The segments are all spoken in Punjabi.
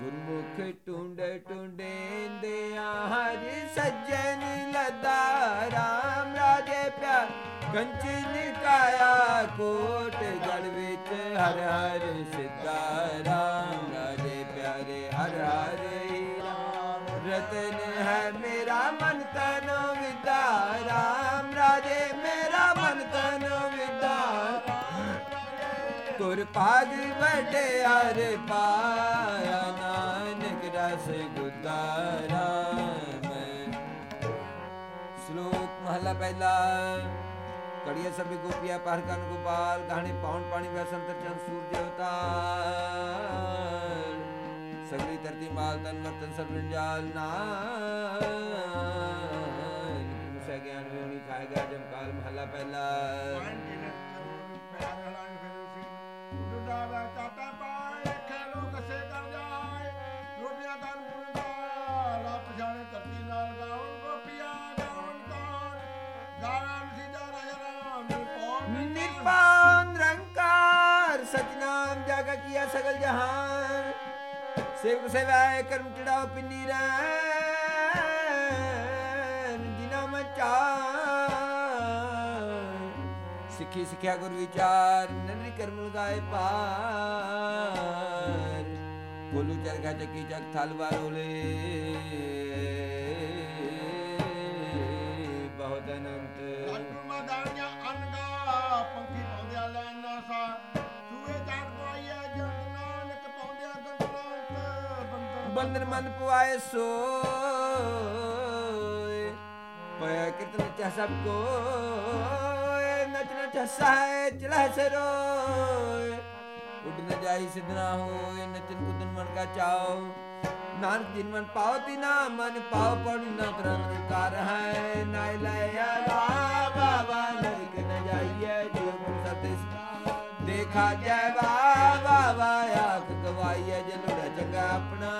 ਗੁਰਮੁਖ ਟੁੰਡੇ ਟੁੰਡੇਂਦਿਆਂ ਹਰ ਸੱਜਣ ਲਦਾ ਰਾਮ ਰਾਜੇ ਪਿਆਰ। ਕੰਚਨ ਕਾਇਆ ਕੋਟ ਗੜ ਵਿੱਚ ਹਰ ਹਰ ਸਿੱਧਾ ਤੁਰ ਭਾਗ ਵਡਿਆਰ ਪਾਇਆ, ਨਾਨਕ ਰਸ ਗੁਦਾਰਾ ਸ਼ਲੋਕ ਮਹਲਾ ਪਹਿਲਾ ਕੜੀਏ ਸਭੀ ਗੋਪੀਆ ਪਰ ਕਨ ਗੋਪਾਲ, ਗਾਣੇ ਪਾਉਣ ਪਾਣੀ ਵੈ ਸੰਤਰ ਚੰਦ ਸੂਰਜ ਅਵਤਾਰ। ਸਗਲੀ ਧਰਤੀ ਮਾਲ ਤਨ ਵਰਤਨ ਸਭ ਰੰਜਾਲ ਨਾਨ ਮੁਸਾ ਗਿਆਨ ਵਿਉਣੀ ਖਾਏਗਾ ਜਮਕਾਲ ਮਹਲਾ ਪਹਿਲਾ। ਕੀਆ ਸਗਲ ਜਹਾਨ। ਸੇਵਕ ਸੇਵਾਏ ਕਰਮ ਚੜਾਓ ਪਿੰਨੀ ਰੈਨ ਜਿਨਾ ਮਚਾ ਸਿੱਖੀ ਸਿੱਖਿਆ ਗੁਰ ਵਿਚਾਰ ਨਨਰੀ ਕਰਮ ਲਗਾਏ ਪਾਰ ਬੋਲੂ ਚਰਗਾ ਚੱਕੀ ਚੱਕ ਥਲ ਵਾਲੋਲੇ ਬਹੁਤ ਅਨੰਤ। ਬੰਦਨ ਮਨ ਪੁਆਏ ਸੋਏ। ਪਇਆ ਕਿਤਨ ਚਾ ਸਭ ਕੋ ਨਚਨ ਚਸਾਏ ਚਲਾ ਸਰੋਏ। ਉੱਡ ਨ ਜਾਈ ਸਿਧਨਾ ਹੋਏ ਨਚਨ ਕੁਦਨ ਮਨ ਕਾ ਚਾਓ। ਨਾਨਕ ਜਿਨ ਮਨ ਪਾਉ ਤਿਨਾ ਮਨ ਪਾਉ ਪੜੂ ਨ ਕਰਨ ਕਰ ਹੈ। ਨਾਇ ਲਿਆ ਲਾ ਬਾਬਾ ਨਰਕ ਨ ਜਾਈਏ ਜੋ ਗੁਰ ਸਤਿ ਦੇਖਾ ਜੈ ਬਾਬਾ ਆਖ ਗਵਾਈਏ ਜਲੁੜਾ ਚੰਗਾ ਆਪਣਾ।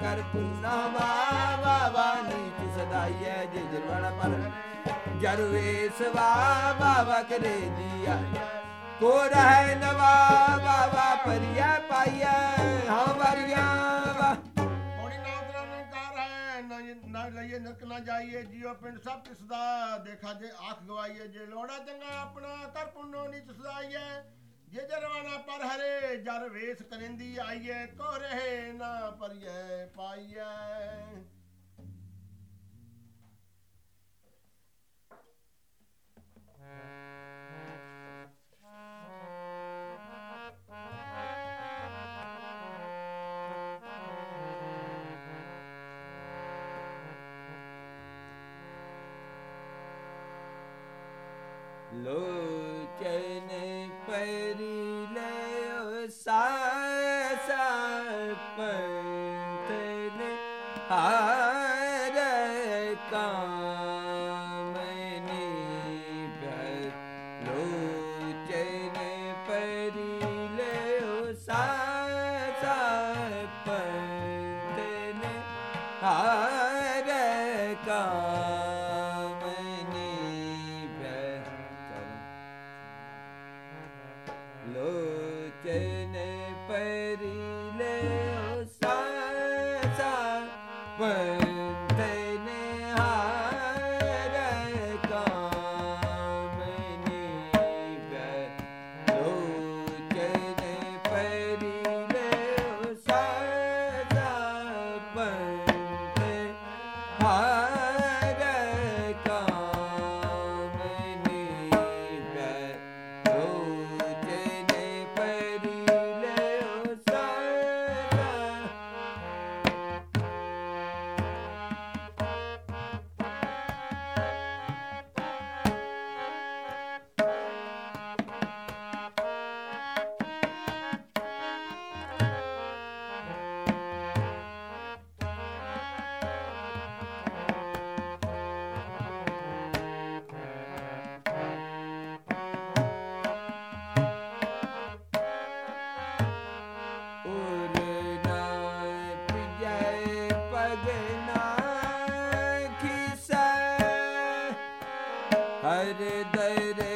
ਕਰ ਪੂਨਾ ਬਾਬਾ ਨੀਚ ਸਦਾਈਏ ਜੇ ਜਲਵਾਣਾ ਪਰ। ਜਰ ਬਾਬਾ ਕਰੇ ਜੀਆ ਕੋ ਰਹਿ ਨਵਾ ਬਾਬਾ, ਪਰਿਆ ਪਾਈਐ ਹਾਂ ਵਰਿਆ ਵਾ ਨਾ ਲਈਏ ਨਰਕ ਨਾ ਜਾਈਏ, ਜੀਓ ਪਿੰਡ ਸਭ ਕਿਸ ਦਾ ਦੇਖਾ ਜੇ ਆਖ ਗਵਾਈਏ ਜੇ ਲੋੜਾ ਚੰਗਾ ਆਪਣਾ, ਕਰ ਪੁੰਨੋ ਨੀਚ ਸਦਾਈਏ ਜੇ ਜਰਵਾਣਾ ਪਰ ਹਰੇ ਜਰ ਵੇਸ ਕਰਿੰਦੀ ਆਈਏ ਕੋ ਰਹੇ ਨਾ ਪਰਿਐ ਪਾਈਐ। ਲੋਚਨ ਲੋਚਨ ਪਰੀ ਹਰ ਦਰਸ਼ਨ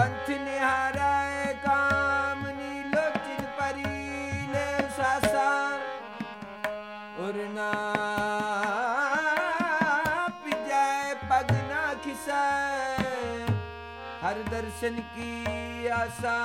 ਪੰਥ ਨਿਹਾਰੈ ਕਾਮਨੀ ਲੋਚਿਤ ਪਰੀ ਲੈ ਸਾਸਾ ਉਰਨਾ ਪਿਜੈ ਪਗ ਨਾ ਖਿਸੈ। ਹਰ ਦਰਸ਼ਨ ਕੀ ਆਸਾ।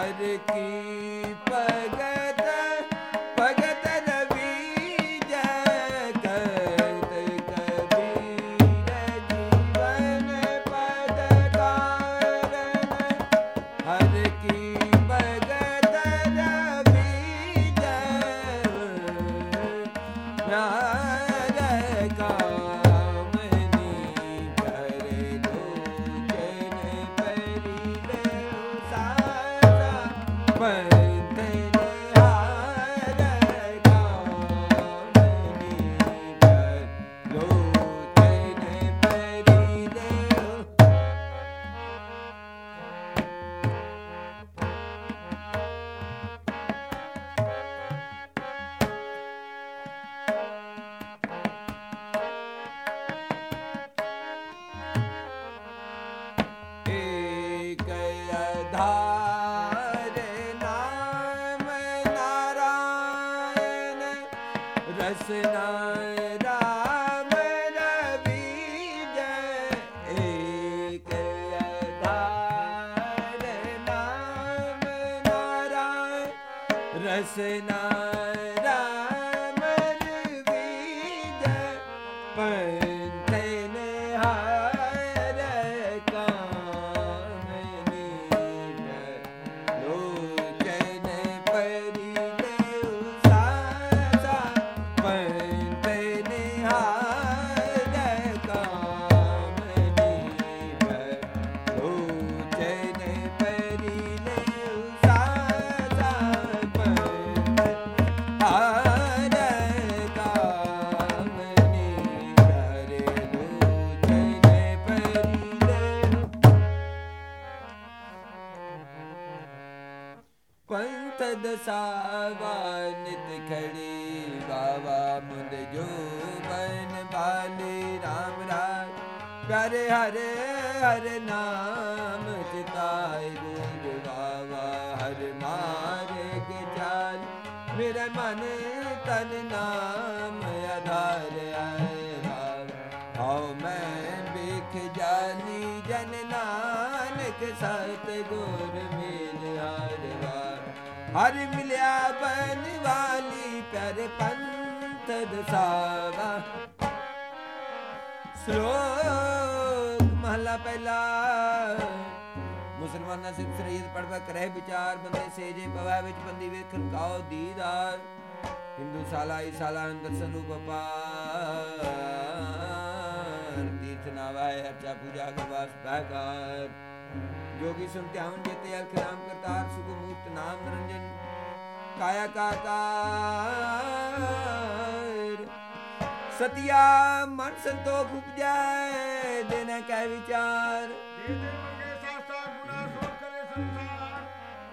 ਹਰ ਕੀ ਰਸਨਾ ਰਾਮ ਰਵੀ ਜੈ ਏਕ ਅਧਾਰ ਨਾਮ ਨਾਰਾਇਣ। ਰਸਨਾ ਰਾਮ ਰਵੀ ਜੈ ਪੰਥ ਨਿਹਾਰ ਬਾਲੇ RAM ਰਾਜ। ਪਿਆਰੇ ਹਰੇ ਹਰ ਨਾਮ ਚਿਤਾਏ ਗੁੰਗ ਹਰ ਮਾਰੇ ਕੇ ਚਾਲ। ਮੇਰੇ ਮਨ ਤਨ ਨਾਮ ਆਧਾਰ ਆਏ ਹਉ ਮੈਂ ਵੇਖ ਜਾਨੀ ਜਨ ਨਾਨਕ ਸਤ ਗੁਰ ਮਿਲ ਹਰ ਵਾਰ। ਹਰ ਮਿਲਿਆ ਬਨ ਵਾਲੀ ਪਿਆਰੇ ਪੰਥ ਦਸਾਵਾ। ਸ਼ਲੋਕ ਮਹਲਾ ਪਹਿਲਾ। ਮੁਸਲਮਾਨਾਂ ਸਿਰ ਸਰੀਰ ਪੜਵਾ ਕਰੇ ਵਿਚਾਰ, ਬੰਦੇ ਸੇਜੇ ਪਵਾ ਵਿੱਚ ਬੰਦੀ ਵੇਖਣ ਕਾਉ ਦੀਦਾਰ। ਹਿੰਦੂ ਸਾਲਾ ਈ ਸਾਲਾ ਅੰਦਰ ਸਰੂਪ ਪਾਰ ਤੀਰਥ ਨਾਵਾਏ ਹਰਚਾ ਪੂਜਾ ਗਵਾਸ ਬਹਿਕਾਰ। ਜੋਗੀ ਸੁਨ ਧਿਆਨ ਜੇਤੇ ਅਲਖ ਨਾਮ ਕਰਤਾਰ, ਸੁਖ ਮੂਰਤ ਨਾਮ ਨਿਰੰਜਨ। ਕਾਇਆ ਕਾਕਾਰ ਸਤਿਆ ਮਨ ਸੰਤੋਖ ਉਪਜੈ ਦੇਨ ਕੈ ਵਿਚਾਰ ਜੇ ਦੇ ਮੰਗੇ ਸਾਸਾ ਗੁਨਾ ਸੋਚ ਕਰੇ ਸੰਸਾਰ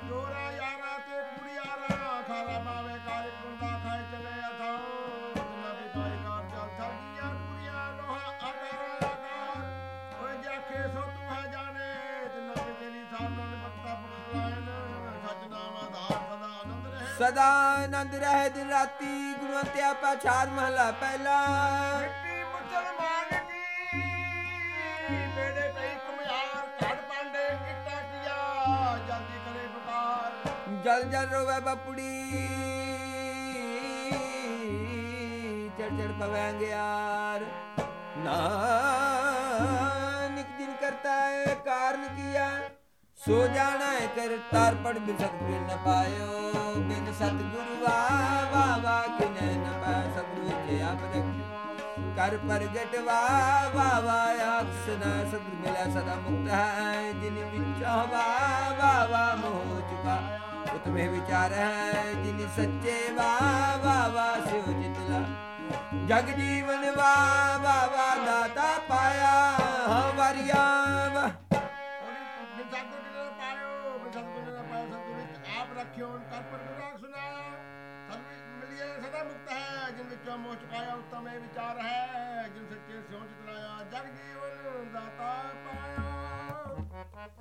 ਜੋਰਾ ਯਾਰਾ ਤੇ ਕੁੜਿਆਰਾ ਖਾਰਾ ਮਾਵੇ ਕਾਲੇ ਕੁੰਦਾ ਖਾਏ ਚਲੇ ਅਥਾਓ ਜਨਾ ਵੀ ਕਾਈ ਕਾਰ ਚਲ ਥਰਗੀਆਂ ਕੁੜੀਆਂ ਲੋਹਾ ਆਕਾਰ ਆਕਾਰ ਓਏ ਜਾਖੇ ਸੋ ਤੂੰ ਹੈ ਜਾਣੇ ਜਨਾ ਵੀ ਤੇਰੀ ਸਾਰਨ ਬਖਤਾ ਬਖਲਾਇਨ ਸਚ ਨਾਮ ਆਧਾਰ ਸਦਾ ਆਨੰਦ ਰਹੇ ਸਦਾ ਆਨੰਦ ਰਹਿ ਦਿਨ ਰਾਤੀ ਗੁਣਵੰਤਿਆ ਪਾਛਾਰ ਮਹਲਾ ਪਹਿਲਾ। ਮਿੱਟੀ ਮੁਸਲਮਾਨ ਕੀ ਬੇੜੇ ਪਈ ਕੁਮਿਆਰ ਘੜ ਪਾਂਡੇ ਇੱਟਾਂ ਕੀਆ ਜਲਦੀ ਕਰੇ ਪੁਕਾਰ ਜਲ ਜਲ ਰੋਵੇ ਬਪੜੀ। ਚੜ ਚੜ ਪਵੈ ਗਿਆਰ ਨਾਨਕ ਜਿਨ ਕਰਤਾ ਹੈ ਕਾਰਨ ਕੀਆ ਸੋ ਜਾਣਾ ਕਰ ਤਾਰ ਬਿਸਕ ਬਿਨ ਪਾਇਓ, ਬਿਨ ਸਤਿਗੁਰੂ ਵਾ ਵਾ ਕਿਨੈ ਨ ਪਾ ਸਤਿਗੁਰੂ ਵਿੱਚ ਆਪ ਰਖ ਕਰ ਪ੍ਰਗਟ ਵਾ ਵਾ ਵਾ ਅਕਸਨਾ ਸਤਿਗੁਰ ਮਿਲਿਆ ਸਦਾ ਮੁਕਤ ਹੈ, ਜਿਨ ਵਿੱਚੋਂ ਵਾ ਵਾ ਵਾ ਮੋਹ ਚੁਕਾ। ਉਤਮੇ ਵਿਚਾਰ ਹੈ, ਜਿਨ ਸੱਚੇ ਵਾ ਵਾ ਵਾ ਸਿਉ ਜਿਤਲਾ। ਜਗ ਜੀਵਨ ਵਾ ਵਾ ਵਾ ਦਾਤਾ ਕਰ ਪਰ ਰਾਗ ਸੁਨਾਇਆ ਸਤਿ ਸਦਾ ਮੁਕਤ ਹੈ, ਜਿਨ ਵਿੱਚੋਂ ਮੋਹ ਚੁਕਾਇਆ, ਉਤਮ ਇਹ ਵਿਚਾਰ ਹੈ, ਜਿਨ ਸੱਚੇ ਸਿਉਂ ਚਿਤਲਾਇਆ ਜਗ ਜੀਵਨ ਦਾਤਾ ਪਾਇਆ।